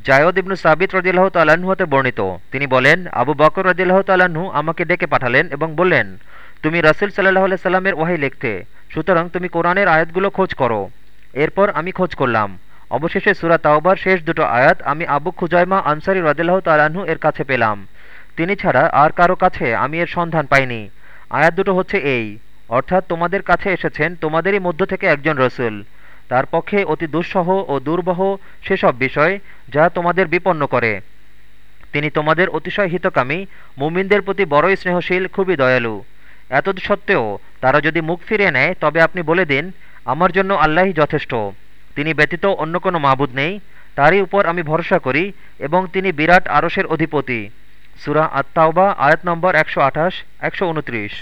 জায়দ ইবনু সাবিত রদিল্লাহ তাল্লাহ্ন হতে বর্ণিত। তিনি বলেন, আবু বকর রদিল্লাহ তাল্লাহ্ন আমাকে ডেকে পাঠালেন এবং বললেন, তুমি রাসুল সাল্লাহ সাল্লামের ওয়াহি লিখতে, সুতরাং তুমি কোরআনের আয়াতগুলো খোঁজ করো। এরপর আমি খোঁজ করলাম। অবশেষে সুরা তাওবার শেষ দুটো আয়াত আমি আবু খুজাইমা আনসারি রদিল্লাহ তাল্লাহ্ন এর কাছে পেলাম। তিনি ছাড়া আর কারও কাছে আমি এর সন্ধান পাইনি। আয়াত দুটো হচ্ছে এই, অর্থাৎ তোমাদের কাছে এসেছেন তোমাদেরই মধ্য থেকে একজন রসুল। তার পক্ষে অতি দুঃসহ ও দুর্বহ সেসব বিষয় যা তোমাদের বিপন্ন করে। তিনি তোমাদের অতিশয় হিতকামী, মুমিনদের প্রতি বড়ই স্নেহশীল, খুবই দয়ালু। এত সত্ত্বেও তারা যদি মুখ ফিরিয়ে নেয়, তবে আপনি বলে দিন, আমার জন্য আল্লাহই যথেষ্ট। তিনি ব্যতীত অন্য কোনো মাবুদ নেই, তারই উপর আমি ভরসা করি এবং তিনি বিরাট আরসের অধিপতি। সুরা আত্মাওবা আয়াত নম্বর একশো আঠাশ, একশো উনত্রিশ।